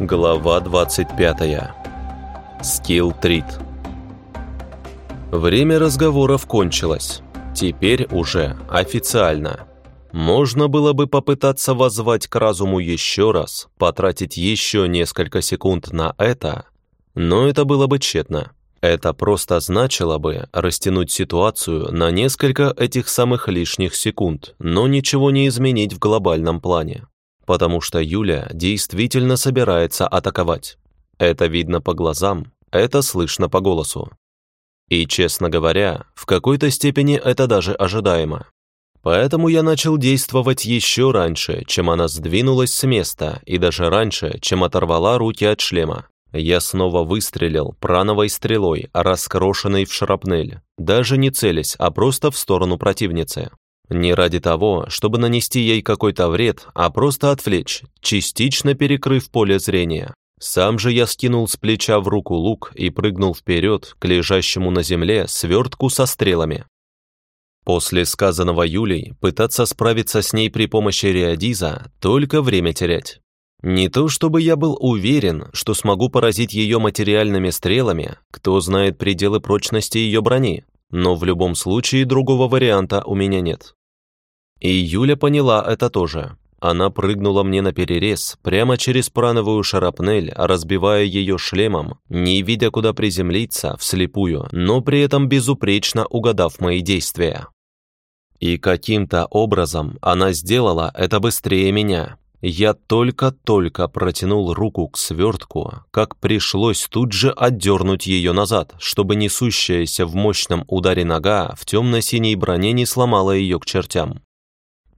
Глава 25. Скилл-трит. Время разговоров кончилось. Теперь уже официально. Можно было бы попытаться воззвать к разуму еще раз, потратить еще несколько секунд на это, но это было бы тщетно. Это просто значило бы растянуть ситуацию на несколько этих самых лишних секунд, но ничего не изменить в глобальном плане потому что Юля действительно собирается атаковать. Это видно по глазам, это слышно по голосу. И, честно говоря, в какой-то степени это даже ожидаемо. Поэтому я начал действовать еще раньше, чем она сдвинулась с места, и даже раньше, чем оторвала руки от шлема. Я снова выстрелил прановой стрелой, раскрошенной в шрапнель, даже не целясь, а просто в сторону противницы. Не ради того, чтобы нанести ей какой-то вред, а просто отвлечь, частично перекрыв поле зрения. Сам же я скинул с плеча в руку лук и прыгнул вперед к лежащему на земле свертку со стрелами. После сказанного Юлей, пытаться справиться с ней при помощи Риадиза – только время терять. Не то чтобы я был уверен, что смогу поразить ее материальными стрелами, кто знает пределы прочности ее брони, но в любом случае другого варианта у меня нет. И Юля поняла это тоже. Она прыгнула мне на перерез, прямо через прановую шарапнель, разбивая ее шлемом, не видя, куда приземлиться, вслепую, но при этом безупречно угадав мои действия. И каким-то образом она сделала это быстрее меня. Я только-только протянул руку к свертку, как пришлось тут же отдернуть ее назад, чтобы несущаяся в мощном ударе нога в темно-синей броне не сломала ее к чертям.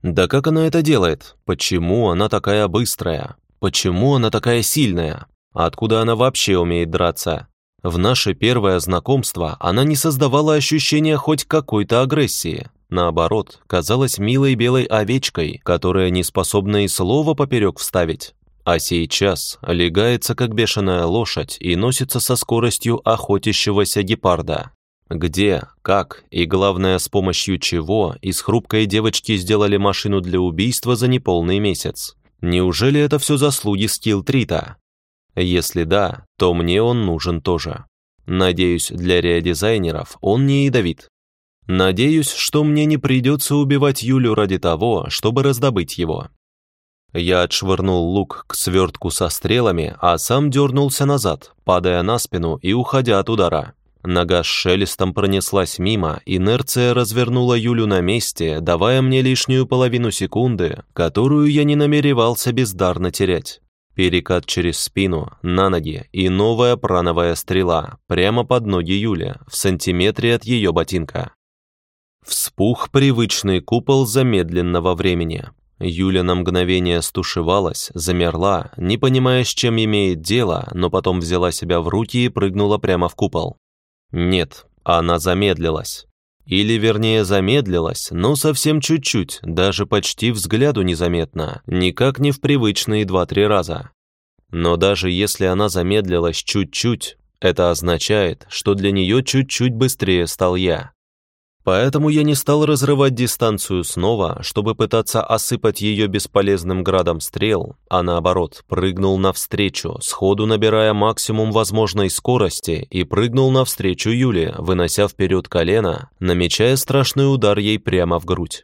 Да как она это делает? Почему она такая быстрая? Почему она такая сильная? Откуда она вообще умеет драться? В наше первое знакомство она не создавала ощущения хоть какой-то агрессии. Наоборот, казалась милой белой овечкой, которая не способна и слова поперек вставить. А сейчас легается как бешеная лошадь и носится со скоростью охотящегося гепарда. Где, как и, главное, с помощью чего из хрупкой девочки сделали машину для убийства за неполный месяц? Неужели это все заслуги скилл-трита? Если да, то мне он нужен тоже. Надеюсь, для реодизайнеров он не ядовит. Надеюсь, что мне не придется убивать Юлю ради того, чтобы раздобыть его. Я отшвырнул лук к свертку со стрелами, а сам дернулся назад, падая на спину и уходя от удара. Нога с шелестом пронеслась мимо, инерция развернула Юлю на месте, давая мне лишнюю половину секунды, которую я не намеревался бездарно терять. Перекат через спину, на ноги и новая прановая стрела прямо под ноги Юли, в сантиметре от ее ботинка. Вспух привычный купол замедленного времени. Юля на мгновение стушевалась, замерла, не понимая, с чем имеет дело, но потом взяла себя в руки и прыгнула прямо в купол. Нет, она замедлилась. Или, вернее, замедлилась, но совсем чуть-чуть, даже почти взгляду незаметно, никак не в привычные два-три раза. Но даже если она замедлилась чуть-чуть, это означает, что для нее чуть-чуть быстрее стал я. Поэтому я не стал разрывать дистанцию снова, чтобы пытаться осыпать ее бесполезным градом стрел, а наоборот, прыгнул навстречу, сходу набирая максимум возможной скорости и прыгнул навстречу Юле, вынося вперед колено, намечая страшный удар ей прямо в грудь.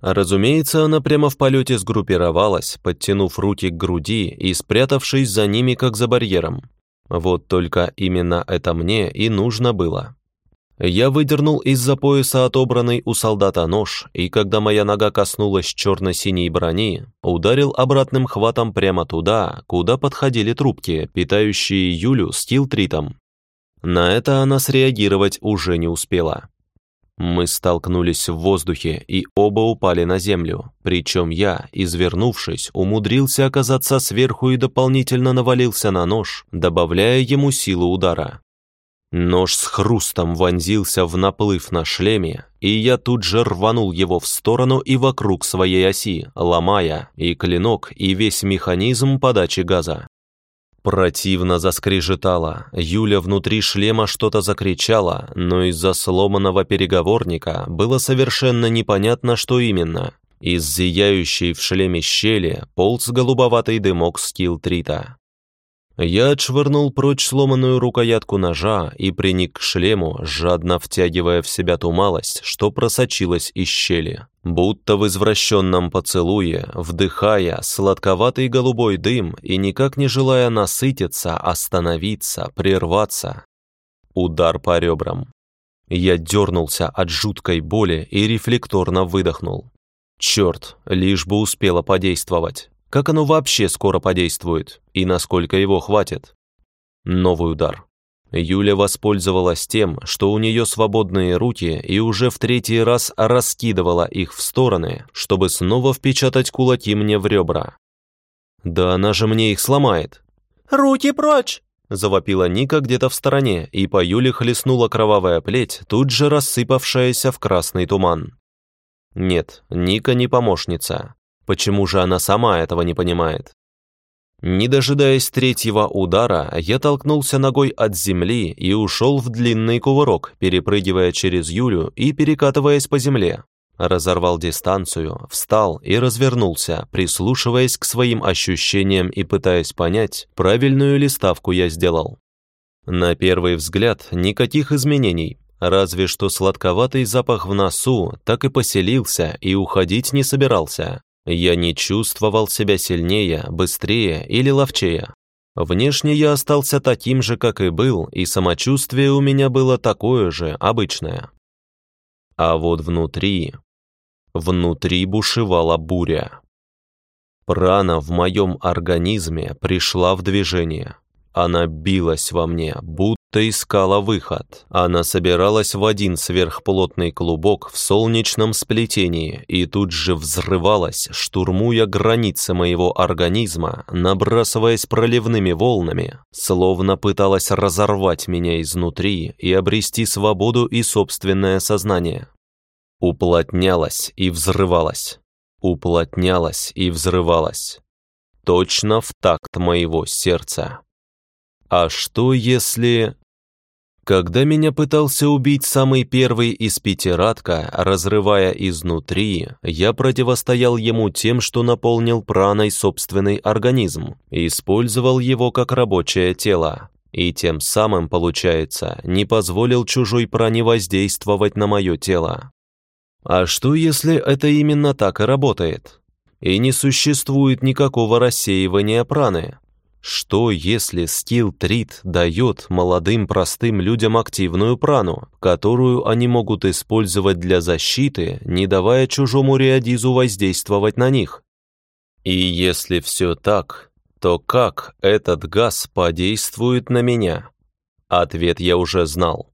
Разумеется, она прямо в полете сгруппировалась, подтянув руки к груди и спрятавшись за ними, как за барьером. Вот только именно это мне и нужно было. Я выдернул из-за пояса отобранный у солдата нож, и когда моя нога коснулась черно-синей брони, ударил обратным хватом прямо туда, куда подходили трубки, питающие Юлю стилтритом. На это она среагировать уже не успела. Мы столкнулись в воздухе и оба упали на землю, причем я, извернувшись, умудрился оказаться сверху и дополнительно навалился на нож, добавляя ему силу удара. Нож с хрустом вонзился в наплыв на шлеме, и я тут же рванул его в сторону и вокруг своей оси, ломая и клинок, и весь механизм подачи газа. Противно заскрежетало, Юля внутри шлема что-то закричала, но из-за сломанного переговорника было совершенно непонятно, что именно. Из зияющей в шлеме щели полз голубоватый дымок скилл-трита. Я отшвырнул прочь сломанную рукоятку ножа и приник к шлему, жадно втягивая в себя ту малость, что просочилась из щели. Будто в извращенном поцелуе, вдыхая сладковатый голубой дым и никак не желая насытиться, остановиться, прерваться. Удар по ребрам. Я дернулся от жуткой боли и рефлекторно выдохнул. Черт, лишь бы успело подействовать. Как оно вообще скоро подействует? И насколько его хватит? Новый удар. Юля воспользовалась тем, что у нее свободные руки и уже в третий раз раскидывала их в стороны, чтобы снова впечатать кулаки мне в ребра. «Да она же мне их сломает!» «Руки прочь!» Завопила Ника где-то в стороне, и по Юле хлестнула кровавая плеть, тут же рассыпавшаяся в красный туман. Нет, Ника не помощница. Почему же она сама этого не понимает? Не дожидаясь третьего удара, я толкнулся ногой от земли и ушел в длинный кувырок, перепрыгивая через Юлю и перекатываясь по земле. Разорвал дистанцию, встал и развернулся, прислушиваясь к своим ощущениям и пытаясь понять, правильную ли ставку я сделал. На первый взгляд никаких изменений, разве что сладковатый запах в носу так и поселился и уходить не собирался. Я не чувствовал себя сильнее, быстрее или ловчее. Внешне я остался таким же, как и был, и самочувствие у меня было такое же, обычное. А вот внутри... Внутри бушевала буря. Прана в моем организме пришла в движение. Она билась во мне, будто искала выход. Она собиралась в один сверхплотный клубок в солнечном сплетении и тут же взрывалась, штурмуя границы моего организма, набрасываясь проливными волнами, словно пыталась разорвать меня изнутри и обрести свободу и собственное сознание. Уплотнялась и взрывалась. Уплотнялась и взрывалась. Точно в такт моего сердца. А что если... Когда меня пытался убить самый первый из пятиратка, разрывая изнутри, я противостоял ему тем, что наполнил праной собственный организм, использовал его как рабочее тело, и тем самым, получается, не позволил чужой пране воздействовать на мое тело. А что, если это именно так и работает? И не существует никакого рассеивания праны? Что, если скилл-трит дает молодым простым людям активную прану, которую они могут использовать для защиты, не давая чужому реодизу воздействовать на них? И если все так, то как этот газ подействует на меня? Ответ я уже знал.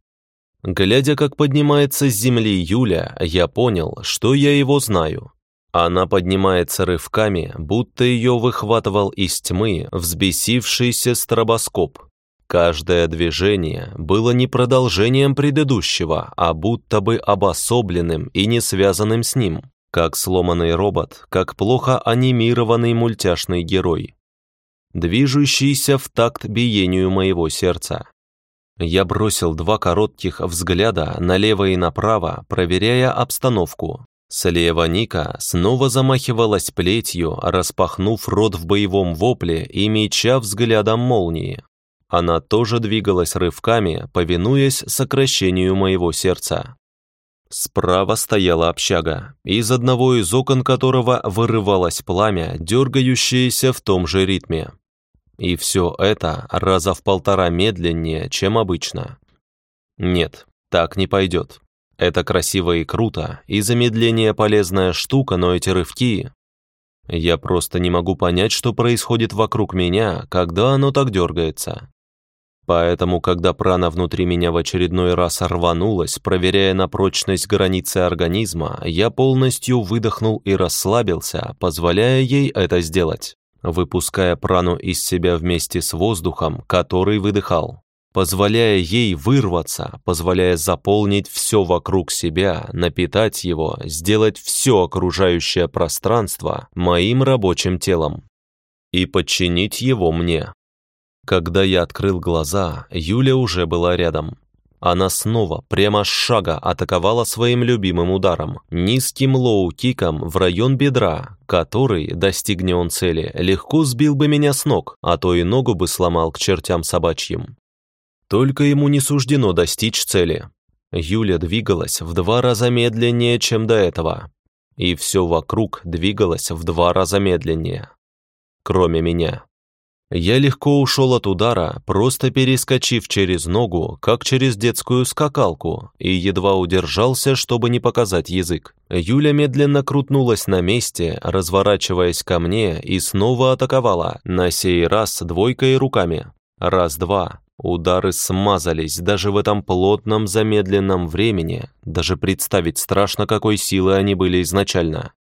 Глядя, как поднимается с земли Юля, я понял, что я его знаю. Она поднимается рывками, будто ее выхватывал из тьмы взбесившийся стробоскоп. Каждое движение было не продолжением предыдущего, а будто бы обособленным и не связанным с ним, как сломанный робот, как плохо анимированный мультяшный герой, движущийся в такт биению моего сердца. Я бросил два коротких взгляда налево и направо, проверяя обстановку, Ника снова замахивалась плетью, распахнув рот в боевом вопле и меча взглядом молнии. Она тоже двигалась рывками, повинуясь сокращению моего сердца. Справа стояла общага, из одного из окон которого вырывалось пламя, дергающееся в том же ритме. И все это раза в полтора медленнее, чем обычно. Нет, так не пойдет. Это красиво и круто, и замедление полезная штука, но эти рывки... Я просто не могу понять, что происходит вокруг меня, когда оно так дергается. Поэтому, когда прана внутри меня в очередной раз рванулась, проверяя на прочность границы организма, я полностью выдохнул и расслабился, позволяя ей это сделать, выпуская прану из себя вместе с воздухом, который выдыхал позволяя ей вырваться, позволяя заполнить все вокруг себя, напитать его, сделать все окружающее пространство моим рабочим телом и подчинить его мне. Когда я открыл глаза, Юля уже была рядом. Она снова, прямо с шага, атаковала своим любимым ударом, низким лоу-киком в район бедра, который, достигни он цели, легко сбил бы меня с ног, а то и ногу бы сломал к чертям собачьим. Только ему не суждено достичь цели. Юля двигалась в два раза медленнее, чем до этого. И все вокруг двигалось в два раза медленнее. Кроме меня. Я легко ушел от удара, просто перескочив через ногу, как через детскую скакалку, и едва удержался, чтобы не показать язык. Юля медленно крутнулась на месте, разворачиваясь ко мне, и снова атаковала, на сей раз двойкой руками. Раз-два. Удары смазались даже в этом плотном замедленном времени, даже представить страшно, какой силы они были изначально.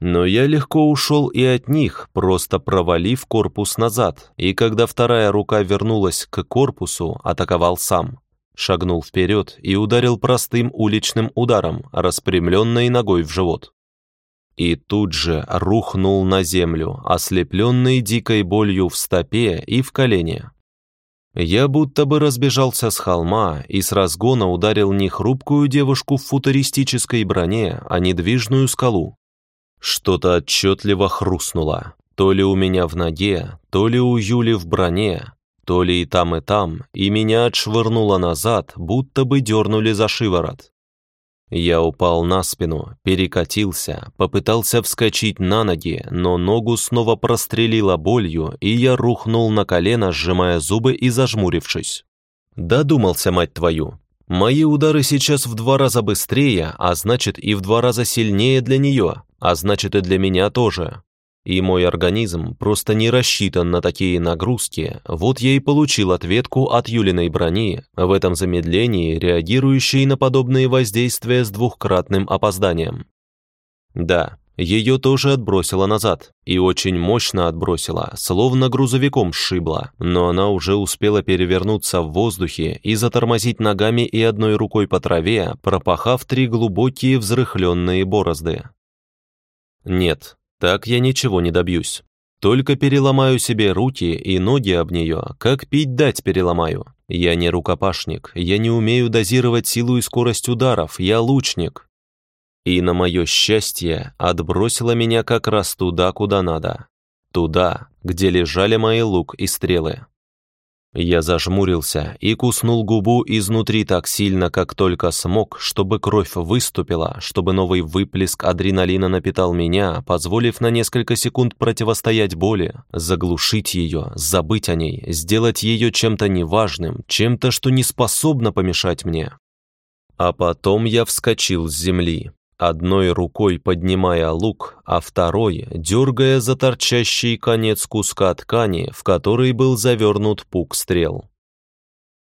Но я легко ушел и от них, просто провалив корпус назад, и когда вторая рука вернулась к корпусу, атаковал сам. Шагнул вперед и ударил простым уличным ударом, распрямленной ногой в живот. И тут же рухнул на землю, ослепленный дикой болью в стопе и в колене. Я будто бы разбежался с холма и с разгона ударил не хрупкую девушку в футуристической броне, а недвижную скалу. Что-то отчетливо хрустнуло. То ли у меня в ноге, то ли у Юли в броне, то ли и там, и там, и меня отшвырнуло назад, будто бы дернули за шиворот. Я упал на спину, перекатился, попытался вскочить на ноги, но ногу снова прострелило болью, и я рухнул на колено, сжимая зубы и зажмурившись. Додумался, мать твою. Мои удары сейчас в два раза быстрее, а значит и в два раза сильнее для нее а значит и для меня тоже. И мой организм просто не рассчитан на такие нагрузки, вот я и получил ответку от Юлиной брони, в этом замедлении, реагирующей на подобные воздействия с двухкратным опозданием. Да, ее тоже отбросило назад, и очень мощно отбросило, словно грузовиком сшибло, но она уже успела перевернуться в воздухе и затормозить ногами и одной рукой по траве, пропахав три глубокие взрыхленные борозды. Нет, так я ничего не добьюсь. Только переломаю себе руки и ноги об нее, как пить дать переломаю. Я не рукопашник, я не умею дозировать силу и скорость ударов, я лучник. И на мое счастье отбросила меня как раз туда, куда надо. Туда, где лежали мои лук и стрелы. Я зажмурился и куснул губу изнутри так сильно, как только смог, чтобы кровь выступила, чтобы новый выплеск адреналина напитал меня, позволив на несколько секунд противостоять боли, заглушить ее, забыть о ней, сделать ее чем-то неважным, чем-то, что не способно помешать мне. А потом я вскочил с земли, одной рукой поднимая лук, а второй дергая за торчащий конец куска ткани, в который был завернут пук стрел.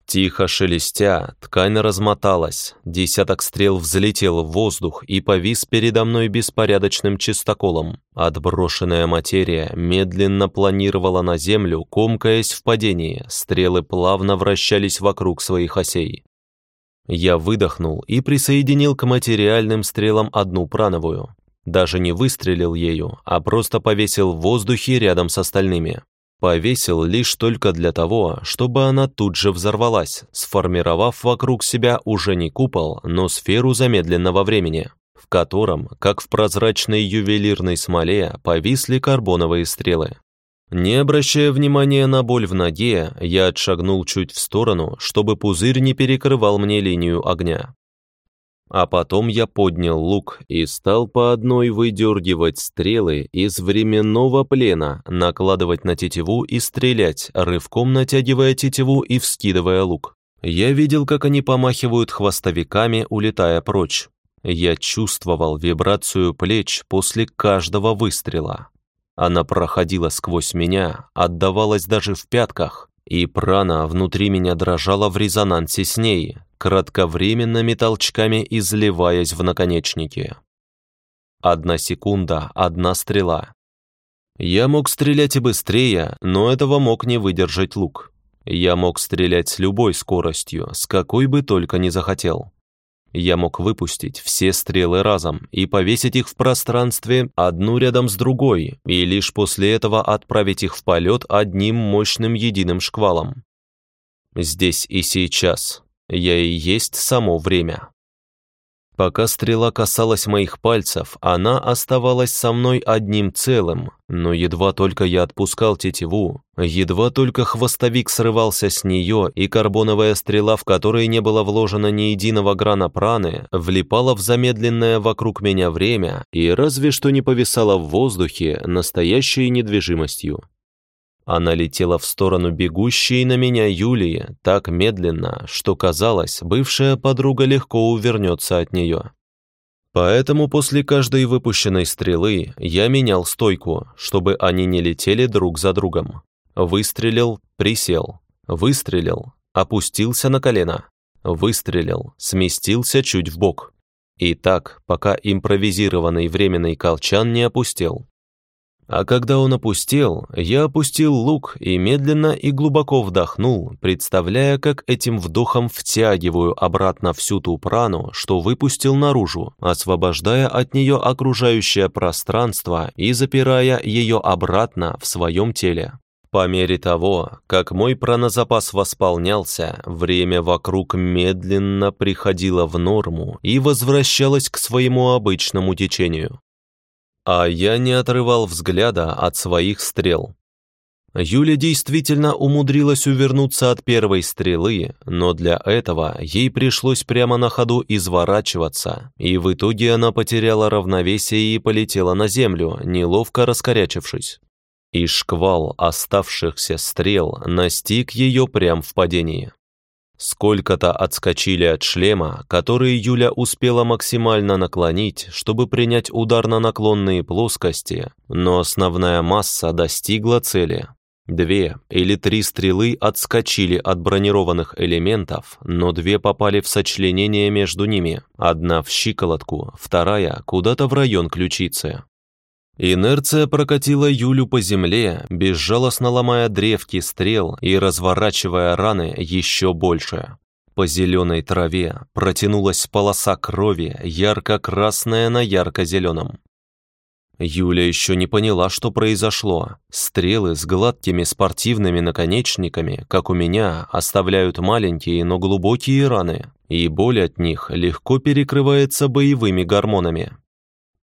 Тихо шелестя, ткань размоталась, десяток стрел взлетел в воздух и повис передо мной беспорядочным чистоколом. Отброшенная материя медленно планировала на землю, комкаясь в падении, стрелы плавно вращались вокруг своих осей. Я выдохнул и присоединил к материальным стрелам одну прановую. Даже не выстрелил ею, а просто повесил в воздухе рядом с остальными. Повесил лишь только для того, чтобы она тут же взорвалась, сформировав вокруг себя уже не купол, но сферу замедленного времени, в котором, как в прозрачной ювелирной смоле, повисли карбоновые стрелы. Не обращая внимания на боль в ноге, я отшагнул чуть в сторону, чтобы пузырь не перекрывал мне линию огня. А потом я поднял лук и стал по одной выдергивать стрелы из временного плена, накладывать на тетиву и стрелять, рывком натягивая тетиву и вскидывая лук. Я видел, как они помахивают хвостовиками, улетая прочь. Я чувствовал вибрацию плеч после каждого выстрела. Она проходила сквозь меня, отдавалась даже в пятках, и прана внутри меня дрожала в резонансе с ней, кратковременными толчками изливаясь в наконечники. Одна секунда, одна стрела. Я мог стрелять и быстрее, но этого мог не выдержать лук. Я мог стрелять с любой скоростью, с какой бы только не захотел. Я мог выпустить все стрелы разом и повесить их в пространстве одну рядом с другой, и лишь после этого отправить их в полет одним мощным единым шквалом. Здесь и сейчас, Я и есть само время. Пока стрела касалась моих пальцев, она оставалась со мной одним целым, но едва только я отпускал тетиву, едва только хвостовик срывался с нее, и карбоновая стрела, в которой не было вложено ни единого грана праны, влипала в замедленное вокруг меня время и разве что не повисала в воздухе настоящей недвижимостью. Она летела в сторону бегущей на меня Юлии так медленно, что казалось, бывшая подруга легко увернется от нее. Поэтому после каждой выпущенной стрелы я менял стойку, чтобы они не летели друг за другом. Выстрелил, присел. Выстрелил, опустился на колено. Выстрелил, сместился чуть в бок. И так, пока импровизированный временный колчан не опустел. А когда он опустел, я опустил лук и медленно и глубоко вдохнул, представляя, как этим вдохом втягиваю обратно всю ту прану, что выпустил наружу, освобождая от нее окружающее пространство и запирая ее обратно в своем теле. По мере того, как мой пранозапас восполнялся, время вокруг медленно приходило в норму и возвращалось к своему обычному течению. А я не отрывал взгляда от своих стрел. Юля действительно умудрилась увернуться от первой стрелы, но для этого ей пришлось прямо на ходу изворачиваться, и в итоге она потеряла равновесие и полетела на землю, неловко раскорячившись. И шквал оставшихся стрел настиг ее прямо в падении. Сколько-то отскочили от шлема, который Юля успела максимально наклонить, чтобы принять удар на наклонные плоскости, но основная масса достигла цели. Две или три стрелы отскочили от бронированных элементов, но две попали в сочленение между ними, одна в щиколотку, вторая куда-то в район ключицы. Инерция прокатила Юлю по земле, безжалостно ломая древки стрел и разворачивая раны еще больше. По зеленой траве протянулась полоса крови, ярко-красная на ярко-зеленом. Юля еще не поняла, что произошло. Стрелы с гладкими спортивными наконечниками, как у меня, оставляют маленькие, но глубокие раны, и боль от них легко перекрывается боевыми гормонами.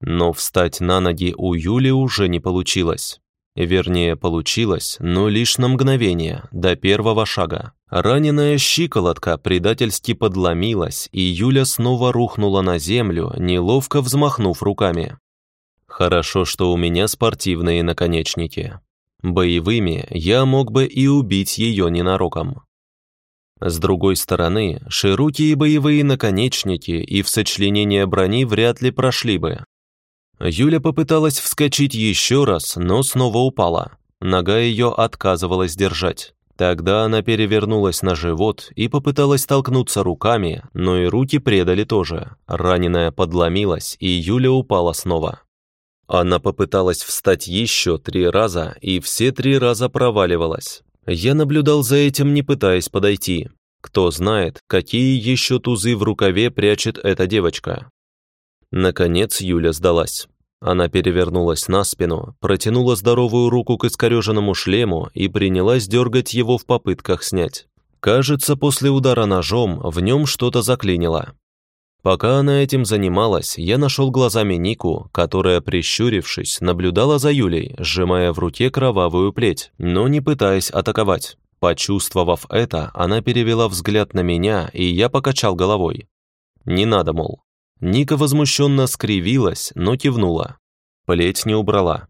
Но встать на ноги у Юли уже не получилось. Вернее, получилось, но лишь на мгновение, до первого шага. Раненая щиколотка предательски подломилась, и Юля снова рухнула на землю, неловко взмахнув руками. Хорошо, что у меня спортивные наконечники. Боевыми я мог бы и убить ее ненароком. С другой стороны, широкие боевые наконечники и в сочленение брони вряд ли прошли бы. Юля попыталась вскочить еще раз, но снова упала. Нога ее отказывалась держать. Тогда она перевернулась на живот и попыталась толкнуться руками, но и руки предали тоже. Раненая подломилась, и Юля упала снова. Она попыталась встать еще три раза, и все три раза проваливалась. Я наблюдал за этим, не пытаясь подойти. Кто знает, какие еще тузы в рукаве прячет эта девочка. Наконец Юля сдалась. Она перевернулась на спину, протянула здоровую руку к искореженному шлему и принялась дергать его в попытках снять. Кажется, после удара ножом в нем что-то заклинило. Пока она этим занималась, я нашел глазами Нику, которая, прищурившись, наблюдала за Юлей, сжимая в руке кровавую плеть, но не пытаясь атаковать. Почувствовав это, она перевела взгляд на меня, и я покачал головой. «Не надо, мол, Ника возмущенно скривилась, но кивнула. Плеть не убрала.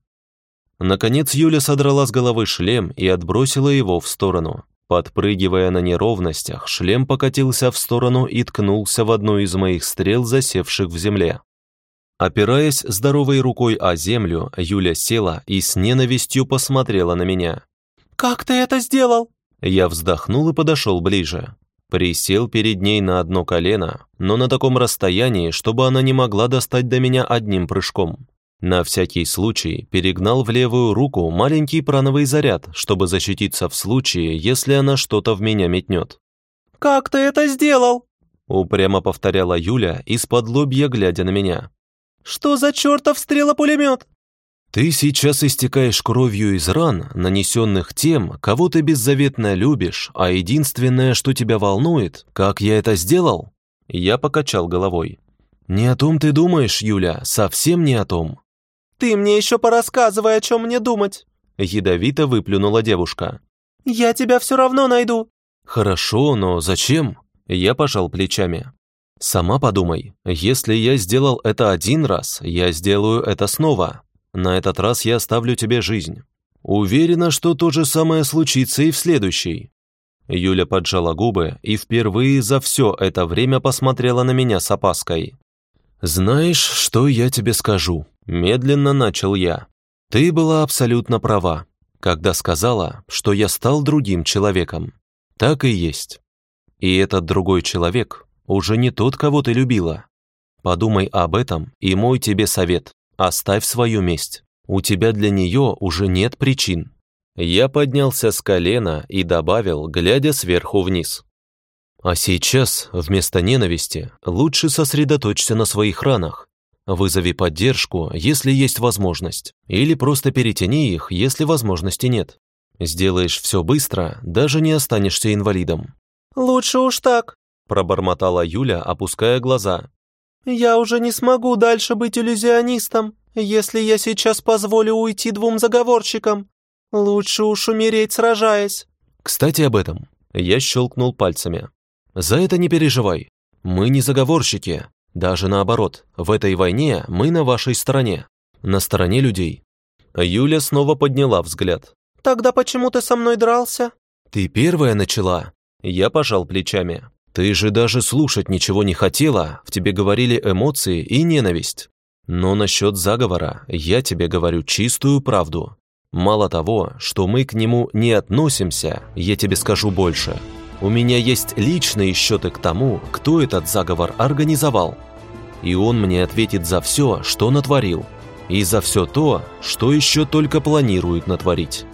Наконец Юля содрала с головы шлем и отбросила его в сторону. Подпрыгивая на неровностях, шлем покатился в сторону и ткнулся в одну из моих стрел, засевших в земле. Опираясь здоровой рукой о землю, Юля села и с ненавистью посмотрела на меня. «Как ты это сделал?» Я вздохнул и подошел ближе. Присел перед ней на одно колено, но на таком расстоянии, чтобы она не могла достать до меня одним прыжком. На всякий случай перегнал в левую руку маленький прановый заряд, чтобы защититься в случае, если она что-то в меня метнет. «Как ты это сделал?» Упрямо повторяла Юля, из-под лобья глядя на меня. «Что за чертов стрелопулемет?» Ты сейчас истекаешь кровью из ран, нанесенных тем, кого ты беззаветно любишь, а единственное, что тебя волнует, как я это сделал?» Я покачал головой. «Не о том ты думаешь, Юля, совсем не о том». «Ты мне еще порассказывай, о чем мне думать!» Ядовито выплюнула девушка. «Я тебя все равно найду!» «Хорошо, но зачем?» Я пожал плечами. «Сама подумай, если я сделал это один раз, я сделаю это снова. На этот раз я оставлю тебе жизнь. Уверена, что то же самое случится и в следующий». Юля поджала губы и впервые за все это время посмотрела на меня с опаской. «Знаешь, что я тебе скажу?» Медленно начал я. «Ты была абсолютно права, когда сказала, что я стал другим человеком. Так и есть. И этот другой человек уже не тот, кого ты любила. Подумай об этом, и мой тебе совет. Оставь свою месть. У тебя для нее уже нет причин». Я поднялся с колена и добавил, глядя сверху вниз. «А сейчас, вместо ненависти, лучше сосредоточься на своих ранах. Вызови поддержку, если есть возможность, или просто перетяни их, если возможности нет. Сделаешь все быстро, даже не останешься инвалидом». «Лучше уж так», – пробормотала Юля, опуская глаза. «Я уже не смогу дальше быть иллюзионистом, если я сейчас позволю уйти двум заговорщикам. Лучше уж умереть, сражаясь». «Кстати, об этом». Я щелкнул пальцами. «За это не переживай. Мы не заговорщики. Даже наоборот, в этой войне мы на вашей стороне. На стороне людей». Юля снова подняла взгляд. «Тогда почему ты со мной дрался?» «Ты первая начала». Я пожал плечами. Ты же даже слушать ничего не хотела, в тебе говорили эмоции и ненависть. Но насчет заговора я тебе говорю чистую правду. Мало того, что мы к нему не относимся, я тебе скажу больше. У меня есть личные счеты к тому, кто этот заговор организовал. И он мне ответит за все, что натворил. И за все то, что еще только планирует натворить.